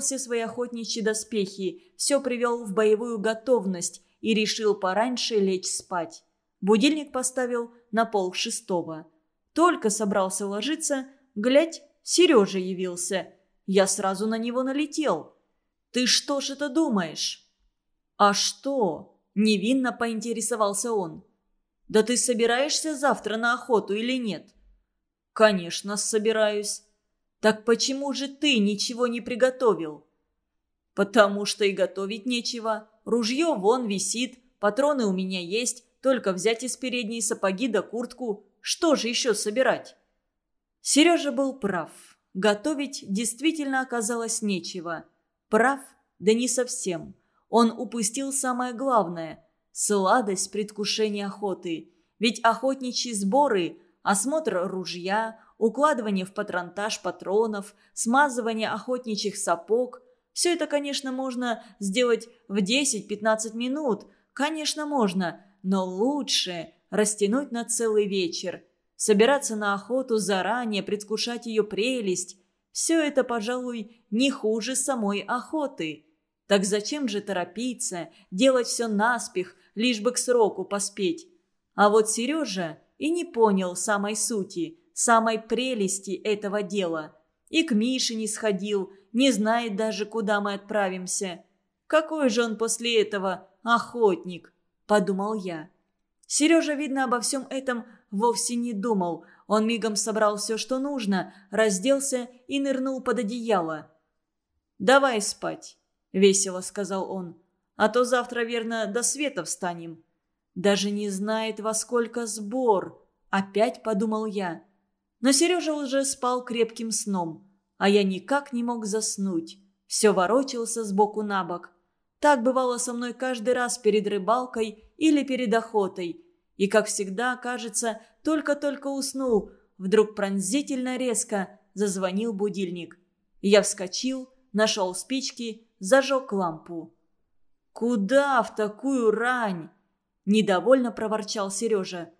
все свои охотничьи доспехи, все привел в боевую готовность и решил пораньше лечь спать. Будильник поставил на пол шестого. Только собрался ложиться, глядь, Сережа явился. Я сразу на него налетел. «Ты что ж это думаешь?» «А что?» – невинно поинтересовался он. «Да ты собираешься завтра на охоту или нет?» «Конечно, собираюсь». «Так почему же ты ничего не приготовил?» «Потому что и готовить нечего. Ружье вон висит, патроны у меня есть, только взять из передней сапоги да куртку. Что же еще собирать?» Сережа был прав. Готовить действительно оказалось нечего. Прав, да не совсем. Он упустил самое главное – сладость предвкушения охоты. Ведь охотничьи сборы, осмотр ружья, укладывание в патронтаж патронов, смазывание охотничьих сапог. Все это, конечно, можно сделать в 10-15 минут. Конечно, можно, но лучше растянуть на целый вечер. Собираться на охоту заранее, предвкушать ее прелесть. Все это, пожалуй, не хуже самой охоты. Так зачем же торопиться, делать все наспех, лишь бы к сроку поспеть? А вот Сережа и не понял самой сути – самой прелести этого дела. И к Мише не сходил, не знает даже, куда мы отправимся. Какой же он после этого охотник, подумал я. Сережа, видно, обо всем этом вовсе не думал. Он мигом собрал все, что нужно, разделся и нырнул под одеяло. «Давай спать», — весело сказал он. «А то завтра, верно, до света встанем». «Даже не знает, во сколько сбор», — опять подумал я. Но Сережа уже спал крепким сном, а я никак не мог заснуть. Все ворочался сбоку на бок. Так бывало со мной каждый раз перед рыбалкой или перед охотой. И, как всегда, кажется, только-только уснул, вдруг пронзительно резко зазвонил будильник. Я вскочил, нашел спички, зажег лампу. «Куда в такую рань?» – недовольно проворчал Сережа.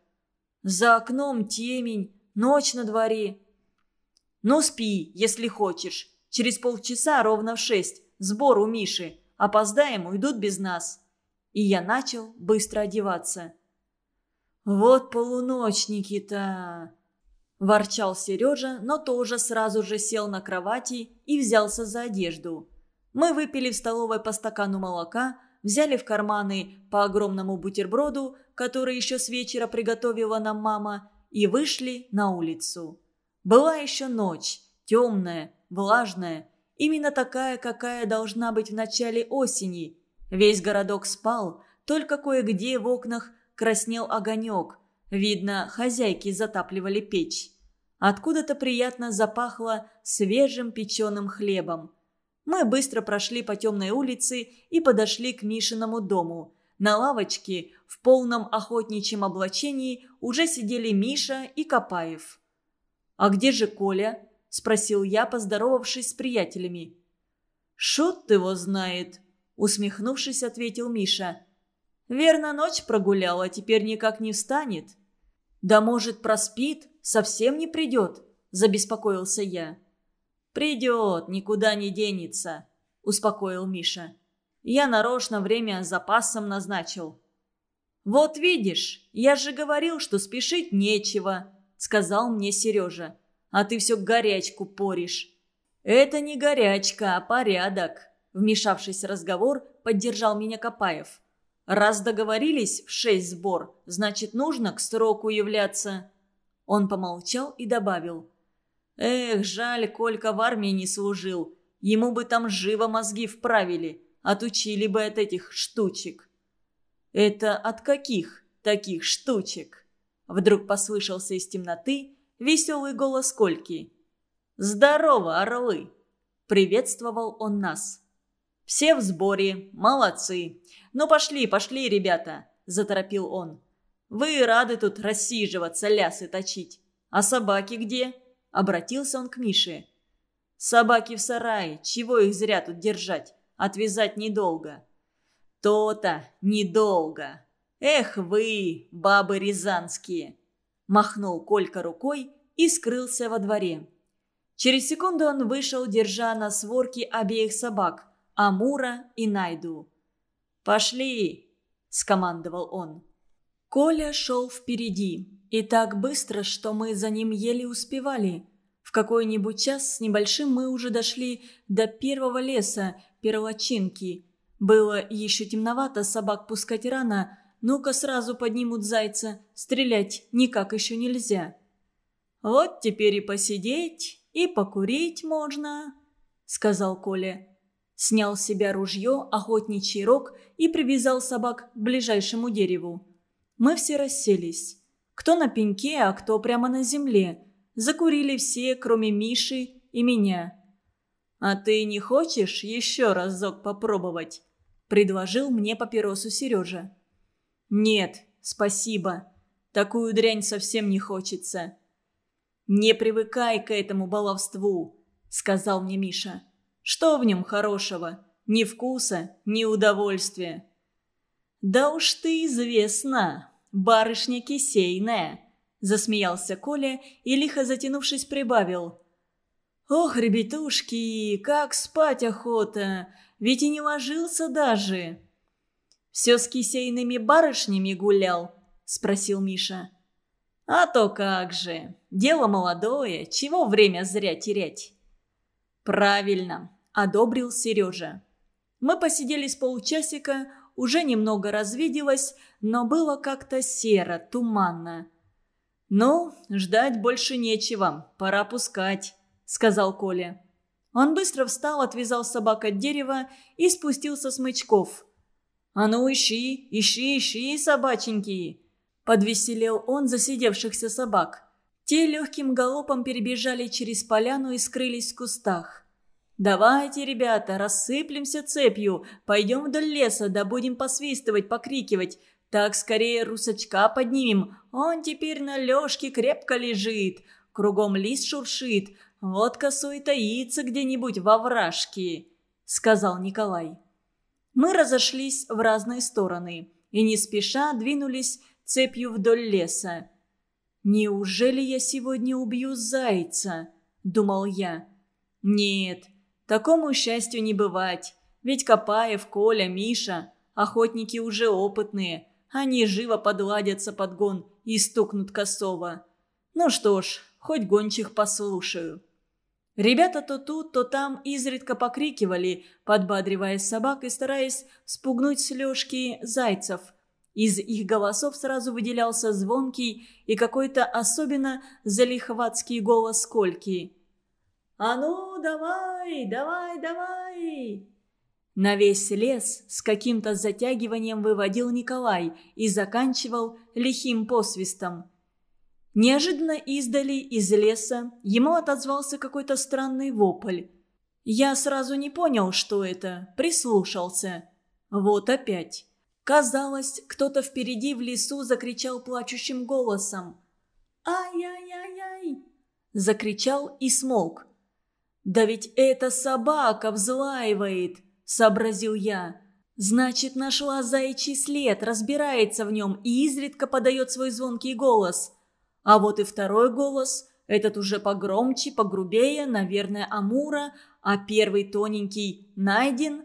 «За окном темень, Ночь на дворе. Ну, спи, если хочешь. Через полчаса ровно в шесть. Сбор у Миши. Опоздаем, уйдут без нас. И я начал быстро одеваться. Вот полуночники-то... Ворчал Сережа, но тоже сразу же сел на кровати и взялся за одежду. Мы выпили в столовой по стакану молока, взяли в карманы по огромному бутерброду, который еще с вечера приготовила нам мама, и вышли на улицу. Была еще ночь, темная, влажная, именно такая, какая должна быть в начале осени. Весь городок спал, только кое-где в окнах краснел огонек. Видно, хозяйки затапливали печь. Откуда-то приятно запахло свежим печеным хлебом. Мы быстро прошли по темной улице и подошли к Мишиному дому – на лавочке в полном охотничьем облачении уже сидели Миша и Копаев. «А где же Коля?» – спросил я, поздоровавшись с приятелями. «Шут его знает», – усмехнувшись, ответил Миша. «Верно, ночь прогулял, а теперь никак не встанет». «Да может, проспит, совсем не придет», – забеспокоился я. «Придет, никуда не денется», – успокоил Миша. Я нарочно время запасом назначил. «Вот видишь, я же говорил, что спешить нечего», — сказал мне Сережа. «А ты все горячку поришь». «Это не горячка, а порядок», — вмешавшись в разговор, поддержал меня Копаев. «Раз договорились в шесть сбор, значит, нужно к сроку являться». Он помолчал и добавил. «Эх, жаль, Колька в армии не служил. Ему бы там живо мозги вправили отучили бы от этих штучек». «Это от каких таких штучек?» Вдруг послышался из темноты веселый голос Кольки. «Здорово, орлы!» Приветствовал он нас. «Все в сборе, молодцы. Ну пошли, пошли, ребята!» Заторопил он. «Вы рады тут рассиживаться, лясы точить. А собаки где?» Обратился он к Мише. «Собаки в сарае, чего их зря тут держать? отвязать недолго. То-то недолго. Эх вы, бабы рязанские!» Махнул Колька рукой и скрылся во дворе. Через секунду он вышел, держа на сворке обеих собак – Амура и Найду. «Пошли!» – скомандовал он. Коля шел впереди, и так быстро, что мы за ним еле успевали. В какой-нибудь час с небольшим мы уже дошли до первого леса, Перлочинки. Было еще темновато, собак пускать рано. Ну-ка сразу поднимут зайца, стрелять никак еще нельзя. «Вот теперь и посидеть, и покурить можно», — сказал Коля. Снял с себя ружье, охотничий рог и привязал собак к ближайшему дереву. Мы все расселись. Кто на пеньке, а кто прямо на земле. Закурили все, кроме Миши и меня. «А ты не хочешь еще разок попробовать?» – предложил мне папиросу Сережа. «Нет, спасибо. Такую дрянь совсем не хочется». «Не привыкай к этому баловству», – сказал мне Миша. «Что в нем хорошего? Ни вкуса, ни удовольствия». «Да уж ты известна, барышня кисейная», – засмеялся Коля и, лихо затянувшись, прибавил. «Ох, ребятушки, как спать охота! Ведь и не ложился даже!» «Все с кисейными барышнями гулял?» – спросил Миша. «А то как же! Дело молодое, чего время зря терять?» «Правильно!» – одобрил Сережа. Мы посидели с полчасика, уже немного развиделось, но было как-то серо, туманно. «Ну, ждать больше нечего, пора пускать» сказал Коля. Он быстро встал, отвязал собак от дерева и спустился с мычков. «А ну ищи, ищи, ищи, собаченьки!» Подвеселел он засидевшихся собак. Те легким галопом перебежали через поляну и скрылись в кустах. «Давайте, ребята, рассыплемся цепью, пойдем вдоль леса, да будем посвистывать, покрикивать. Так скорее русачка поднимем, он теперь на лёжке крепко лежит, кругом лист шуршит, «Вот косой таится где-нибудь во вражке», — сказал Николай. Мы разошлись в разные стороны и не спеша двинулись цепью вдоль леса. «Неужели я сегодня убью зайца?» — думал я. «Нет, такому счастью не бывать. Ведь Копаев, Коля, Миша — охотники уже опытные. Они живо подладятся под гон и стукнут косово. Ну что ж, хоть гончих послушаю». Ребята то тут, то там изредка покрикивали, подбадривая собак и стараясь спугнуть с зайцев. Из их голосов сразу выделялся звонкий и какой-то особенно залихватский голос Кольки. «А ну, давай, давай, давай!» На весь лес с каким-то затягиванием выводил Николай и заканчивал лихим посвистом. Неожиданно издали из леса ему отозвался какой-то странный вопль. Я сразу не понял, что это, прислушался. Вот опять. Казалось, кто-то впереди в лесу закричал плачущим голосом. «Ай-яй-яй-яй!» Закричал и смолк. «Да ведь эта собака взлаивает!» – сообразил я. «Значит, нашла заячий след, разбирается в нем и изредка подает свой звонкий голос». А вот и второй голос, этот уже погромче, погрубее, наверное, Амура, а первый тоненький найден.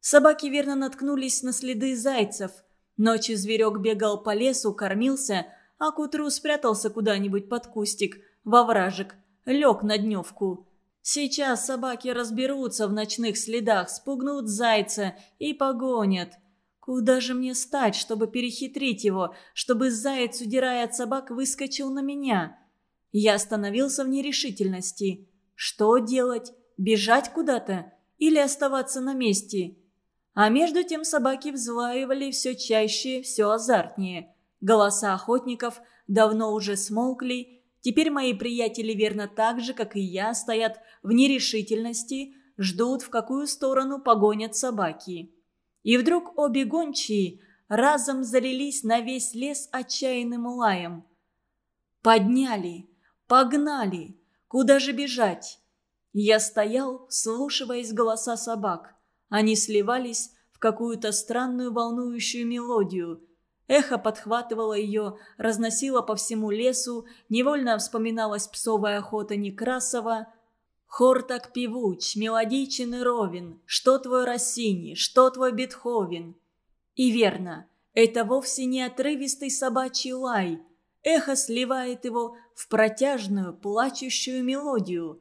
Собаки верно наткнулись на следы зайцев. Ночью зверек бегал по лесу, кормился, а к утру спрятался куда-нибудь под кустик, во вражек, лег на дневку. Сейчас собаки разберутся в ночных следах, спугнут зайца и погонят. Куда же мне стать, чтобы перехитрить его, чтобы заяц, удирая от собак, выскочил на меня? Я остановился в нерешительности. Что делать? Бежать куда-то? Или оставаться на месте? А между тем собаки взваивали все чаще, все азартнее. Голоса охотников давно уже смолкли. Теперь мои приятели верно так же, как и я, стоят в нерешительности, ждут, в какую сторону погонят собаки. И вдруг обе гончие разом залились на весь лес отчаянным лаем. Подняли, погнали, куда же бежать? Я стоял, слушаясь голоса собак. Они сливались в какую-то странную волнующую мелодию. Эхо подхватывало ее, разносило по всему лесу, невольно вспоминалась псовая охота Некрасова. Хор так певуч, мелодичен и ровен, что твой Россини, что твой Бетховен. И верно, это вовсе не отрывистый собачий лай. Эхо сливает его в протяжную, плачущую мелодию.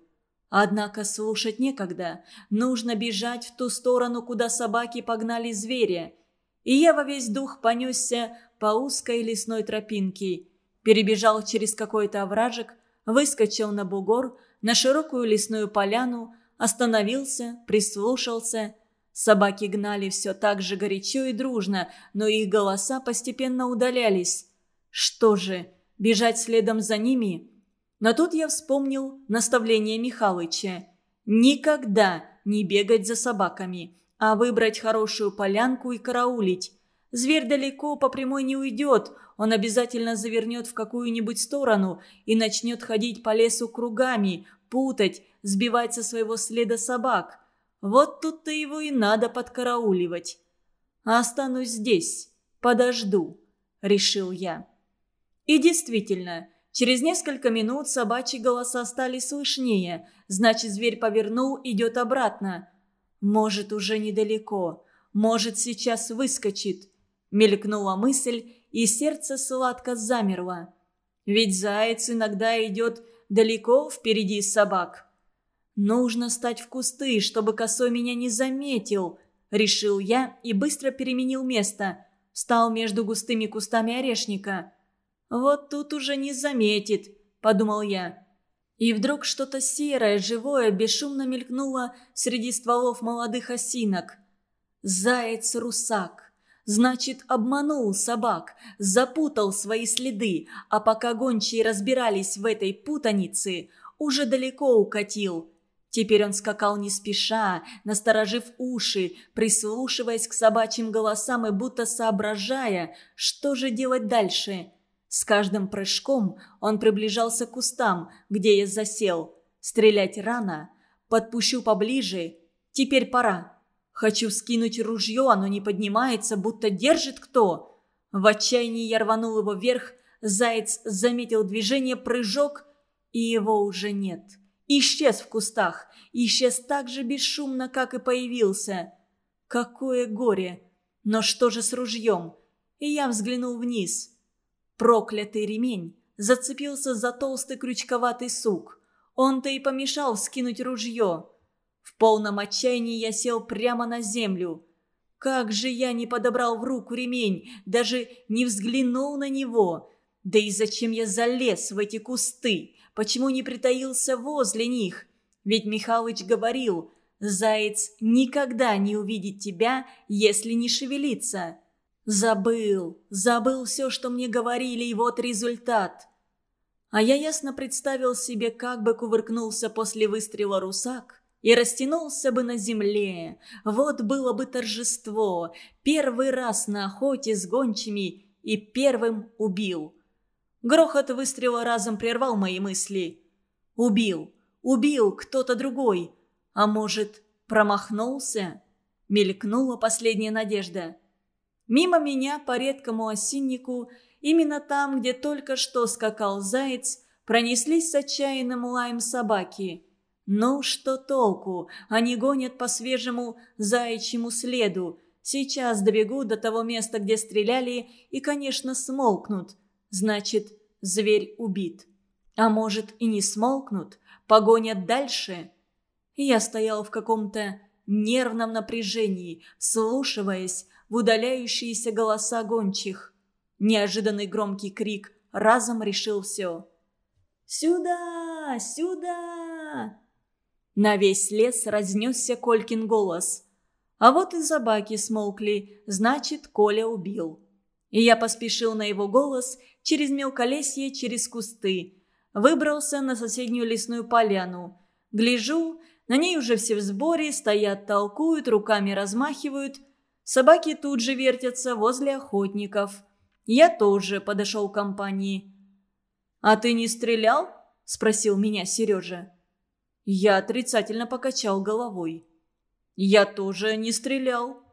Однако слушать некогда, нужно бежать в ту сторону, куда собаки погнали зверя. И я во весь дух понесся по узкой лесной тропинке, перебежал через какой-то овражек, выскочил на бугор, на широкую лесную поляну, остановился, прислушался. Собаки гнали все так же горячо и дружно, но их голоса постепенно удалялись. Что же, бежать следом за ними? Но тут я вспомнил наставление Михалыча. Никогда не бегать за собаками, а выбрать хорошую полянку и караулить. Зверь далеко по прямой не уйдет, он обязательно завернет в какую-нибудь сторону и начнет ходить по лесу кругами, путать, сбивать со своего следа собак. Вот тут-то его и надо подкарауливать. А останусь здесь, подожду, решил я. И действительно, через несколько минут собачьи голоса стали слышнее, значит, зверь повернул, идет обратно. Может, уже недалеко, может, сейчас выскочит. Мелькнула мысль, и сердце сладко замерло. Ведь заяц иногда идет далеко впереди собак. «Нужно стать в кусты, чтобы косой меня не заметил», — решил я и быстро переменил место. Встал между густыми кустами орешника. «Вот тут уже не заметит», — подумал я. И вдруг что-то серое, живое, бесшумно мелькнуло среди стволов молодых осинок. Заяц-русак. Значит, обманул собак, запутал свои следы, а пока гончие разбирались в этой путанице, уже далеко укатил. Теперь он скакал не спеша, насторожив уши, прислушиваясь к собачьим голосам и будто соображая, что же делать дальше. С каждым прыжком он приближался к кустам, где я засел. Стрелять рано. Подпущу поближе. Теперь пора. Хочу скинуть ружье, оно не поднимается, будто держит кто. В отчаянии я рванул его вверх, заяц заметил движение, прыжок, и его уже нет. Исчез в кустах, исчез так же бесшумно, как и появился. Какое горе! Но что же с ружьем? И я взглянул вниз. Проклятый ремень зацепился за толстый крючковатый сук. Он-то и помешал скинуть ружье. В полном отчаянии я сел прямо на землю. Как же я не подобрал в руку ремень, даже не взглянул на него. Да и зачем я залез в эти кусты? Почему не притаился возле них? Ведь Михалыч говорил, заяц никогда не увидит тебя, если не шевелиться. Забыл, забыл все, что мне говорили, и вот результат. А я ясно представил себе, как бы кувыркнулся после выстрела русак – и растянулся бы на земле. Вот было бы торжество. Первый раз на охоте с гончими и первым убил. Грохот выстрела разом прервал мои мысли. Убил, убил кто-то другой. А может, промахнулся? Мелькнула последняя надежда. Мимо меня по редкому осиннику, именно там, где только что скакал заяц, пронеслись с отчаянным лаем собаки – ну что толку? Они гонят по свежему заячьему следу. Сейчас добегут до того места, где стреляли, и, конечно, смолкнут. Значит, зверь убит. А может, и не смолкнут, погонят дальше. Я стоял в каком-то нервном напряжении, слушаясь в удаляющиеся голоса гончих. Неожиданный громкий крик разом решил все. «Сюда! Сюда!» На весь лес разнесся Колькин голос. А вот и собаки смолкли, значит, Коля убил. И я поспешил на его голос через мелколесье, через кусты. Выбрался на соседнюю лесную поляну. Гляжу, на ней уже все в сборе, стоят, толкуют, руками размахивают. Собаки тут же вертятся возле охотников. Я тоже подошел к компании. «А ты не стрелял?» – спросил меня Сережа. Я отрицательно покачал головой. Я тоже не стрелял.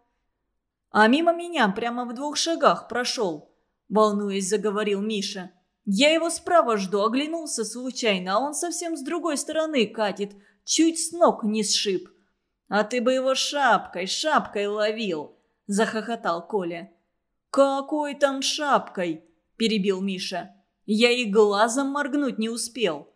А мимо меня прямо в двух шагах прошел, волнуясь, заговорил Миша. Я его справа жду, оглянулся случайно, а он совсем с другой стороны катит, чуть с ног не сшиб. «А ты бы его шапкой, шапкой ловил!» – захохотал Коля. «Какой там шапкой?» – перебил Миша. «Я и глазом моргнуть не успел».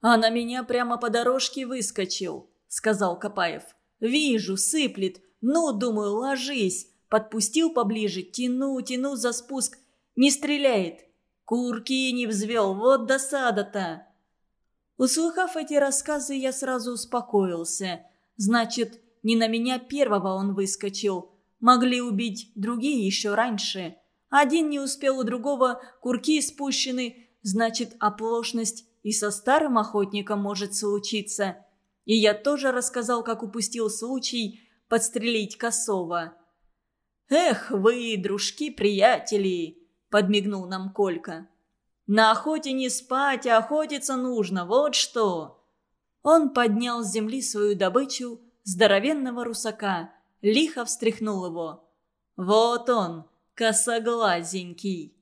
«А на меня прямо по дорожке выскочил», – сказал Копаев. «Вижу, сыплет. Ну, думаю, ложись. Подпустил поближе, тяну, тяну за спуск. Не стреляет. Курки не взвел, вот досада-то. Услыхав эти рассказы, я сразу успокоился. Значит, не на меня первого он выскочил. Могли убить другие еще раньше. Один не успел у другого, курки спущены. Значит, оплошность и со старым охотником может случиться. И я тоже рассказал, как упустил случай подстрелить косого. «Эх вы, дружки-приятели!» – подмигнул нам Колька. «На охоте не спать, а охотиться нужно, вот что!» Он поднял с земли свою добычу, здоровенного русака, лихо встряхнул его. «Вот он, косоглазенький!»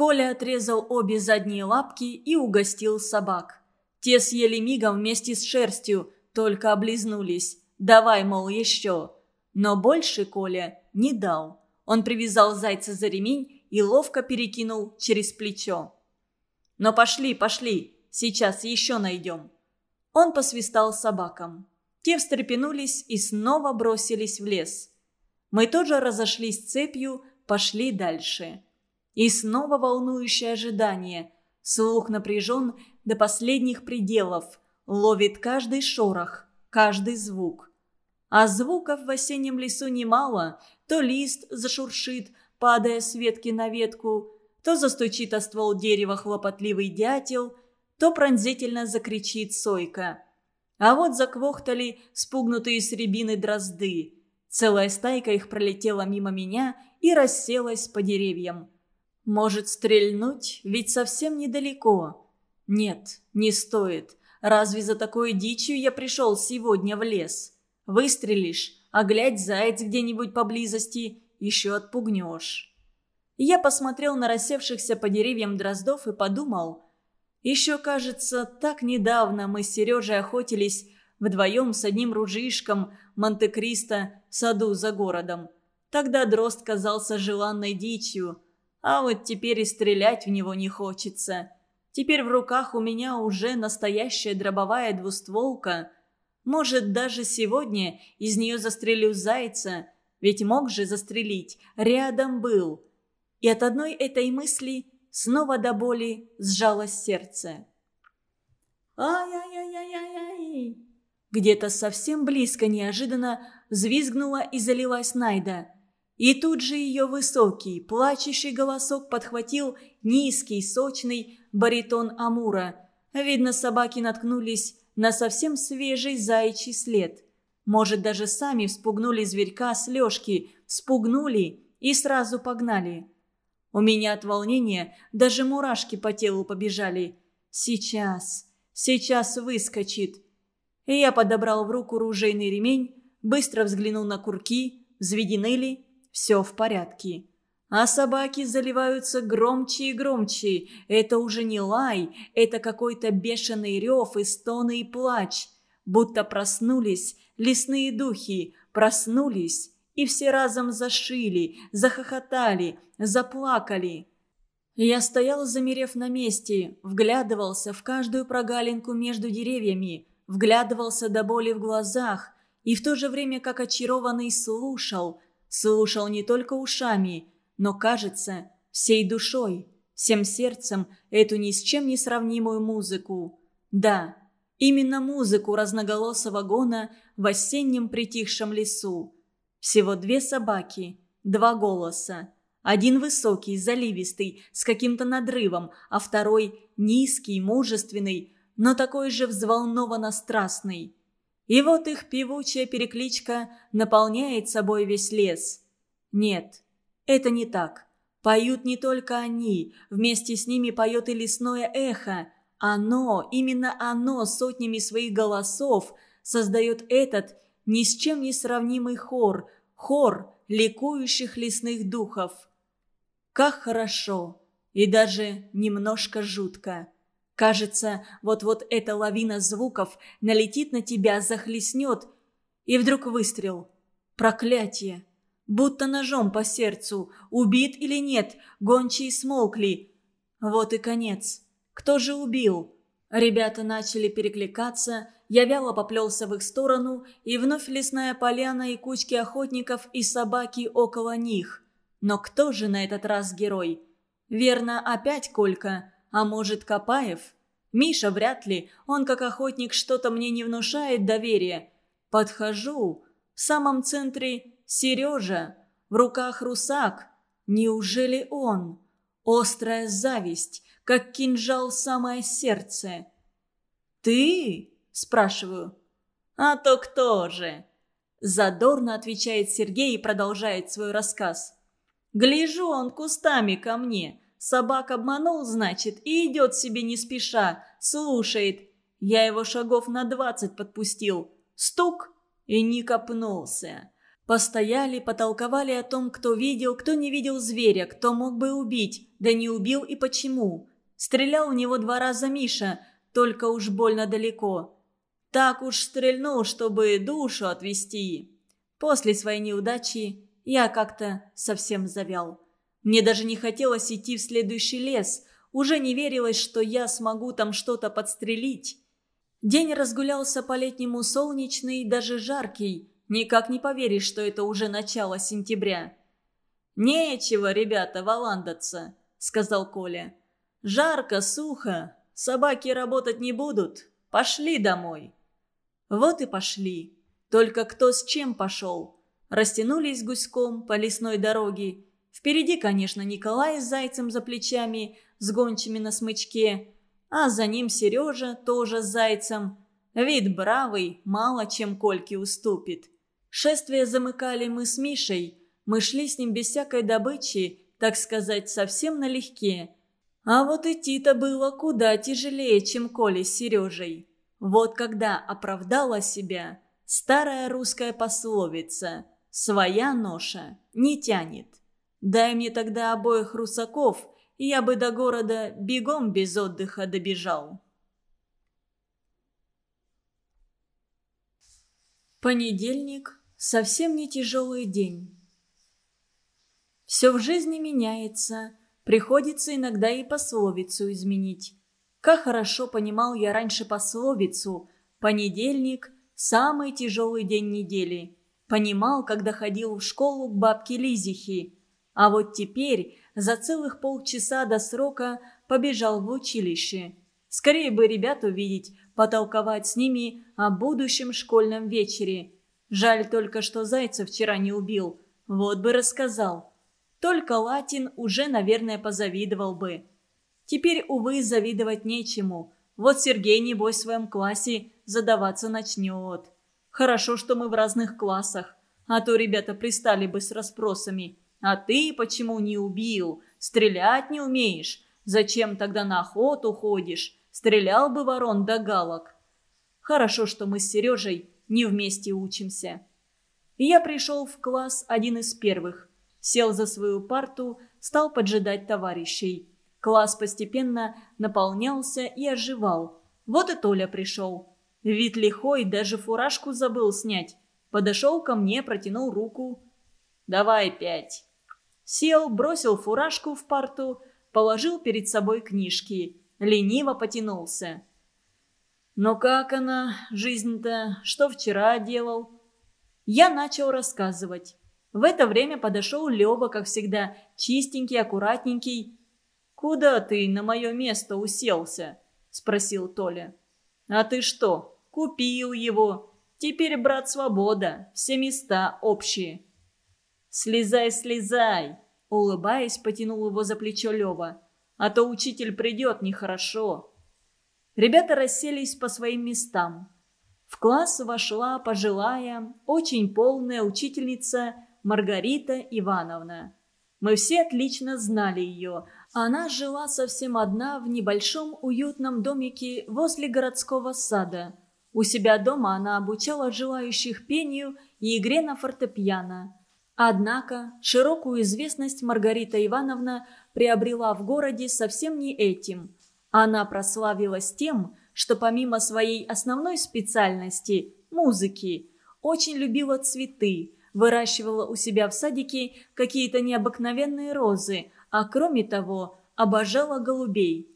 Коля отрезал обе задние лапки и угостил собак. Те съели мигом вместе с шерстью, только облизнулись. «Давай, мол, еще!» Но больше Коля не дал. Он привязал зайца за ремень и ловко перекинул через плечо. «Но пошли, пошли, сейчас еще найдем». Он посвистал собакам. Те встрепенулись и снова бросились в лес. Мы тоже разошлись цепью, пошли дальше. И снова волнующее ожидание. Слух напряжен до последних пределов, ловит каждый шорох, каждый звук. А звуков в осеннем лесу немало. То лист зашуршит, падая с ветки на ветку, то застучит о ствол дерева хлопотливый дятел, то пронзительно закричит сойка. А вот заквохтали спугнутые с рябины дрозды. Целая стайка их пролетела мимо меня и расселась по деревьям. Может стрельнуть, ведь совсем недалеко. Нет, не стоит. Разве за такой дичью я пришел сегодня в лес?» Выстрелишь, а глядь заяц где-нибудь поблизости, еще отпугнешь. Я посмотрел на рассевшихся по деревьям дроздов и подумал. Еще, кажется, так недавно мы с Сережей охотились вдвоем с одним ружишком Монте-Кристо в саду за городом. Тогда дрозд казался желанной дичью, а вот теперь и стрелять в него не хочется. Теперь в руках у меня уже настоящая дробовая двустволка – может, даже сегодня из нее застрелю зайца, ведь мог же застрелить, рядом был. И от одной этой мысли снова до боли сжалось сердце. «Ай-яй-яй-яй-яй!» Где-то совсем близко неожиданно взвизгнула и залилась Найда. И тут же ее высокий, плачущий голосок подхватил низкий, сочный баритон Амура. Видно, собаки наткнулись на совсем свежий заячий след. Может, даже сами вспугнули зверька с лёжки, спугнули и сразу погнали. У меня от волнения даже мурашки по телу побежали. Сейчас, сейчас выскочит. И я подобрал в руку ружейный ремень, быстро взглянул на курки, взведены ли, все в порядке. А собаки заливаются громче и громче. Это уже не лай, это какой-то бешеный рев и стоны и плач. Будто проснулись лесные духи, проснулись и все разом зашили, захохотали, заплакали. Я стоял, замерев на месте, вглядывался в каждую прогалинку между деревьями, вглядывался до боли в глазах и в то же время, как очарованный, слушал. Слушал не только ушами – но, кажется, всей душой, всем сердцем эту ни с чем не сравнимую музыку. Да, именно музыку разноголосого гона в осеннем притихшем лесу. Всего две собаки, два голоса. Один высокий, заливистый, с каким-то надрывом, а второй низкий, мужественный, но такой же взволнованно страстный. И вот их певучая перекличка наполняет собой весь лес. Нет, это не так. Поют не только они, вместе с ними поет и лесное эхо. Оно, именно оно сотнями своих голосов создает этот ни с чем не сравнимый хор, хор ликующих лесных духов. Как хорошо и даже немножко жутко. Кажется, вот-вот эта лавина звуков налетит на тебя, захлестнет. И вдруг выстрел. Проклятие. Будто ножом по сердцу. Убит или нет, гончие смолкли. Вот и конец. Кто же убил? Ребята начали перекликаться, я вяло поплелся в их сторону, и вновь лесная поляна и кучки охотников и собаки около них. Но кто же на этот раз герой? Верно, опять Колька, а может Копаев? Миша вряд ли, он как охотник что-то мне не внушает доверия. Подхожу, в самом центре Сережа, в руках русак. Неужели он? Острая зависть, как кинжал в самое сердце. «Ты?» – спрашиваю. «А то кто же?» Задорно отвечает Сергей и продолжает свой рассказ. «Гляжу он кустами ко мне. Собак обманул, значит, и идет себе не спеша, слушает. Я его шагов на двадцать подпустил. Стук и не копнулся. Постояли, потолковали о том, кто видел, кто не видел зверя, кто мог бы убить, да не убил и почему. Стрелял в него два раза Миша, только уж больно далеко. Так уж стрельнул, чтобы душу отвести. После своей неудачи я как-то совсем завял. Мне даже не хотелось идти в следующий лес. Уже не верилось, что я смогу там что-то подстрелить. День разгулялся по-летнему солнечный, даже жаркий. Никак не поверишь, что это уже начало сентября. «Нечего, ребята, валандаться», — сказал Коля. «Жарко, сухо. Собаки работать не будут. Пошли домой». Вот и пошли. Только кто с чем пошел. Растянулись гуськом по лесной дороге. Впереди, конечно, Николай с зайцем за плечами, с гончими на смычке. А за ним Сережа тоже с зайцем. Вид бравый, мало чем Кольке уступит. Шествие замыкали мы с Мишей. Мы шли с ним без всякой добычи, так сказать, совсем налегке. А вот идти-то было куда тяжелее, чем Коля с Сережей. Вот когда оправдала себя старая русская пословица «Своя ноша не тянет». Дай мне тогда обоих русаков, и я бы до города бегом без отдыха добежал. Понедельник, совсем не тяжелый день. Все в жизни меняется, приходится иногда и пословицу изменить. Как хорошо понимал я раньше пословицу «понедельник – самый тяжелый день недели». Понимал, когда ходил в школу к бабке Лизихи. А вот теперь за целых полчаса до срока побежал в училище. Скорее бы ребят увидеть, потолковать с ними о будущем школьном вечере. Жаль только, что Зайца вчера не убил. Вот бы рассказал. Только Латин уже, наверное, позавидовал бы. Теперь, увы, завидовать нечему. Вот Сергей, небось, в своем классе задаваться начнет. Хорошо, что мы в разных классах. А то ребята пристали бы с расспросами. «А ты почему не убил? Стрелять не умеешь? Зачем тогда на охоту ходишь? Стрелял бы ворон до галок». Хорошо, что мы с Сережей не вместе учимся. Я пришел в класс один из первых. Сел за свою парту, стал поджидать товарищей. Класс постепенно наполнялся и оживал. Вот и Толя пришел. Вид лихой, даже фуражку забыл снять. Подошел ко мне, протянул руку. «Давай пять». Сел, бросил фуражку в парту, положил перед собой книжки. Лениво потянулся. «Ну как она, жизнь-то? Что вчера делал?» Я начал рассказывать. В это время подошел Лева, как всегда, чистенький, аккуратненький. «Куда ты на мое место уселся?» – спросил Толя. «А ты что, купил его? Теперь, брат, свобода, все места общие». «Слезай, слезай!» – улыбаясь, потянул его за плечо Лева. «А то учитель придет нехорошо». Ребята расселись по своим местам. В класс вошла пожилая, очень полная учительница Маргарита Ивановна. Мы все отлично знали ее. Она жила совсем одна в небольшом уютном домике возле городского сада. У себя дома она обучала желающих пению и игре на фортепиано. Однако широкую известность Маргарита Ивановна приобрела в городе совсем не этим – Она прославилась тем, что помимо своей основной специальности – музыки, очень любила цветы, выращивала у себя в садике какие-то необыкновенные розы, а кроме того обожала голубей.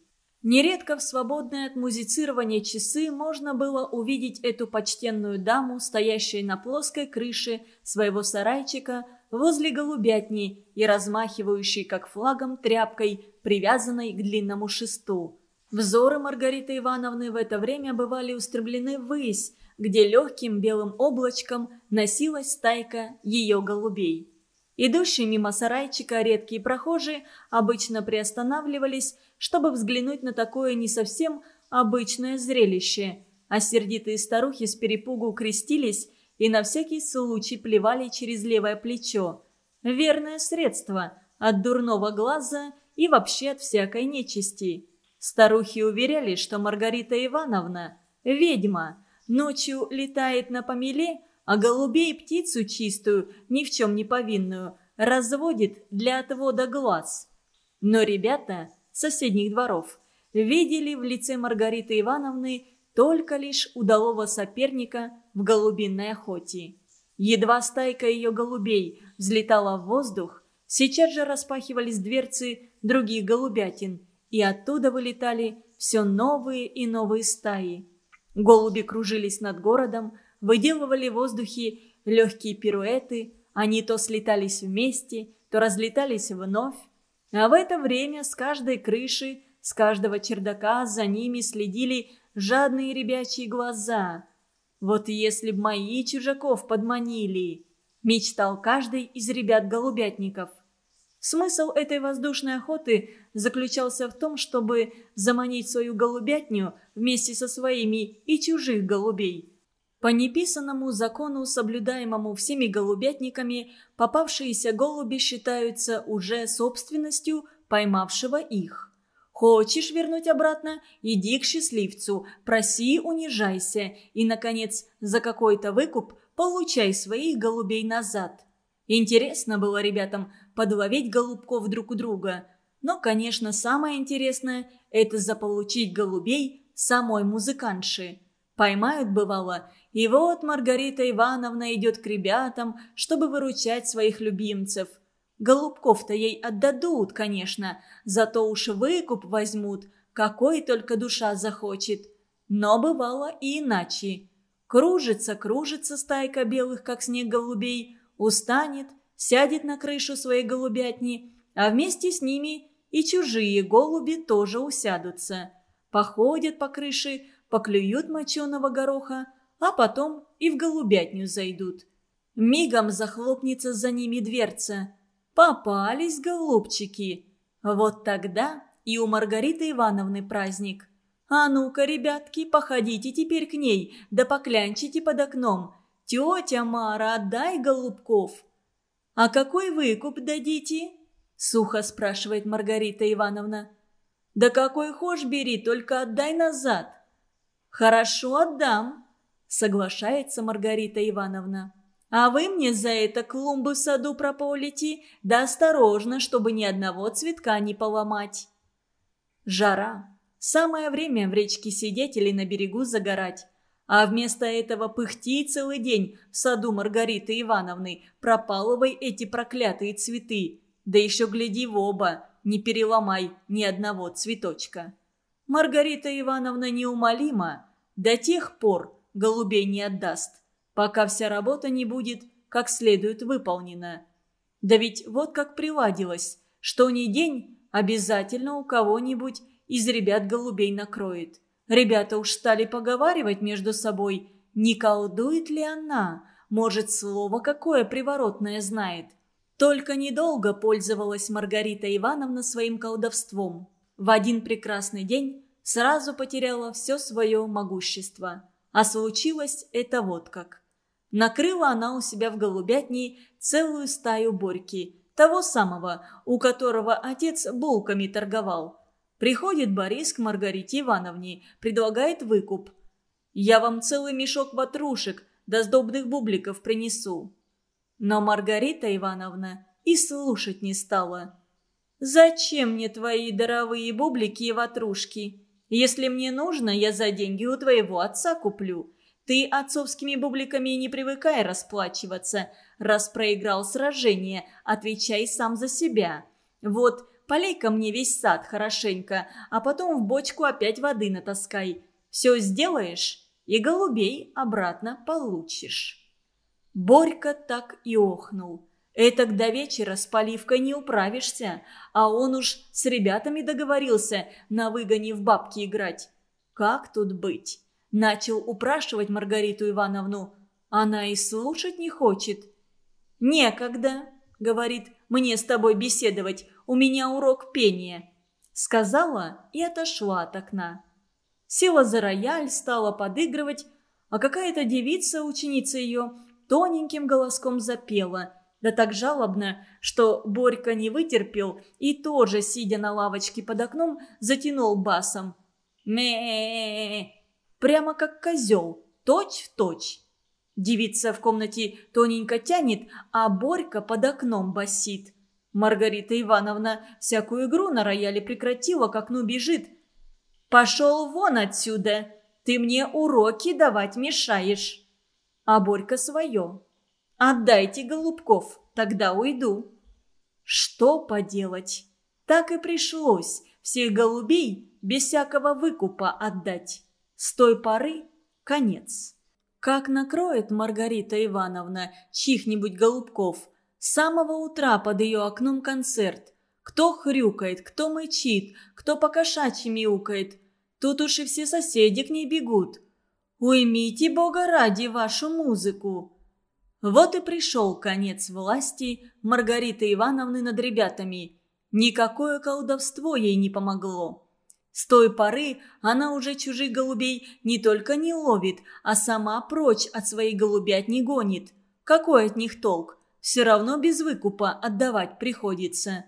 Нередко в свободное от музицирования часы можно было увидеть эту почтенную даму, стоящую на плоской крыше своего сарайчика возле голубятни и размахивающей, как флагом, тряпкой, привязанной к длинному шесту. Взоры Маргариты Ивановны в это время бывали устремлены ввысь, где легким белым облачком носилась стайка ее голубей. Идущие мимо сарайчика редкие прохожие обычно приостанавливались, чтобы взглянуть на такое не совсем обычное зрелище, а сердитые старухи с перепугу крестились и на всякий случай плевали через левое плечо. Верное средство от дурного глаза и вообще от всякой нечисти. Старухи уверяли, что Маргарита Ивановна – ведьма, ночью летает на помеле – а голубей птицу чистую, ни в чем не повинную, разводит для отвода глаз. Но ребята соседних дворов видели в лице Маргариты Ивановны только лишь удалого соперника в голубиной охоте. Едва стайка ее голубей взлетала в воздух, сейчас же распахивались дверцы других голубятин, и оттуда вылетали все новые и новые стаи. Голуби кружились над городом, выделывали в воздухе легкие пируэты, они то слетались вместе, то разлетались вновь. А в это время с каждой крыши, с каждого чердака за ними следили жадные ребячьи глаза. «Вот если б мои чужаков подманили!» – мечтал каждый из ребят-голубятников. Смысл этой воздушной охоты заключался в том, чтобы заманить свою голубятню вместе со своими и чужих голубей – по неписанному закону, соблюдаемому всеми голубятниками, попавшиеся голуби считаются уже собственностью поймавшего их. Хочешь вернуть обратно? Иди к счастливцу, проси, унижайся и, наконец, за какой-то выкуп получай своих голубей назад. Интересно было ребятам подловить голубков друг у друга. Но, конечно, самое интересное – это заполучить голубей самой музыкантши. Поймают, бывало, и вот Маргарита Ивановна идет к ребятам, чтобы выручать своих любимцев. Голубков-то ей отдадут, конечно, зато уж выкуп возьмут, какой только душа захочет. Но бывало и иначе. Кружится, кружится стайка белых, как снег голубей, устанет, сядет на крышу своей голубятни, а вместе с ними и чужие голуби тоже усядутся. Походят по крыше, поклюют моченого гороха, а потом и в голубятню зайдут. Мигом захлопнется за ними дверца. Попались голубчики. Вот тогда и у Маргариты Ивановны праздник. А ну-ка, ребятки, походите теперь к ней, да поклянчите под окном. Тетя Мара, отдай голубков. А какой выкуп дадите? Сухо спрашивает Маргарита Ивановна. Да какой хошь бери, только отдай назад. Хорошо, отдам, соглашается Маргарита Ивановна. «А вы мне за это клумбы в саду прополите, да осторожно, чтобы ни одного цветка не поломать». Жара. Самое время в речке сидеть или на берегу загорать. А вместо этого пыхти целый день в саду Маргариты Ивановны, пропалывай эти проклятые цветы. Да еще гляди в оба, не переломай ни одного цветочка. Маргарита Ивановна неумолима до тех пор, голубей не отдаст, пока вся работа не будет как следует выполнена. Да ведь вот как приладилось, что ни день обязательно у кого-нибудь из ребят голубей накроет. Ребята уж стали поговаривать между собой, не колдует ли она, может, слово какое приворотное знает. Только недолго пользовалась Маргарита Ивановна своим колдовством. В один прекрасный день сразу потеряла все свое могущество. А случилось это вот как. Накрыла она у себя в голубятне целую стаю Борьки, того самого, у которого отец булками торговал. Приходит Борис к Маргарите Ивановне, предлагает выкуп. «Я вам целый мешок ватрушек да сдобных бубликов принесу». Но Маргарита Ивановна и слушать не стала. «Зачем мне твои даровые бублики и ватрушки? Если мне нужно, я за деньги у твоего отца куплю. Ты отцовскими бубликами не привыкай расплачиваться. Раз проиграл сражение, отвечай сам за себя. Вот, полей-ка мне весь сад хорошенько, а потом в бочку опять воды натаскай. Все сделаешь, и голубей обратно получишь». Борька так и охнул. Этак до вечера с поливкой не управишься, а он уж с ребятами договорился на выгоне в бабки играть. Как тут быть? Начал упрашивать Маргариту Ивановну. Она и слушать не хочет. «Некогда», — говорит, — «мне с тобой беседовать, у меня урок пения». Сказала и отошла от окна. Села за рояль, стала подыгрывать, а какая-то девица, ученица ее, тоненьким голоском запела, да так жалобно, что Борька не вытерпел и тоже, сидя на лавочке под окном, затянул басом. ме Прямо как козел, точь в точь. Девица в комнате тоненько тянет, а Борька под окном басит. Маргарита Ивановна всякую игру на рояле прекратила, к окну бежит. «Пошел вон отсюда! Ты мне уроки давать мешаешь!» а Борька свое. «Отдайте голубков, тогда уйду». Что поделать? Так и пришлось всех голубей без всякого выкупа отдать. С той поры конец. Как накроет Маргарита Ивановна чьих-нибудь голубков, с самого утра под ее окном концерт. Кто хрюкает, кто мычит, кто покошачьи мяукает. Тут уж и все соседи к ней бегут. Уймите, Бога ради, вашу музыку!» Вот и пришел конец власти Маргариты Ивановны над ребятами. Никакое колдовство ей не помогло. С той поры она уже чужих голубей не только не ловит, а сама прочь от своей голубят не гонит. Какой от них толк? Все равно без выкупа отдавать приходится.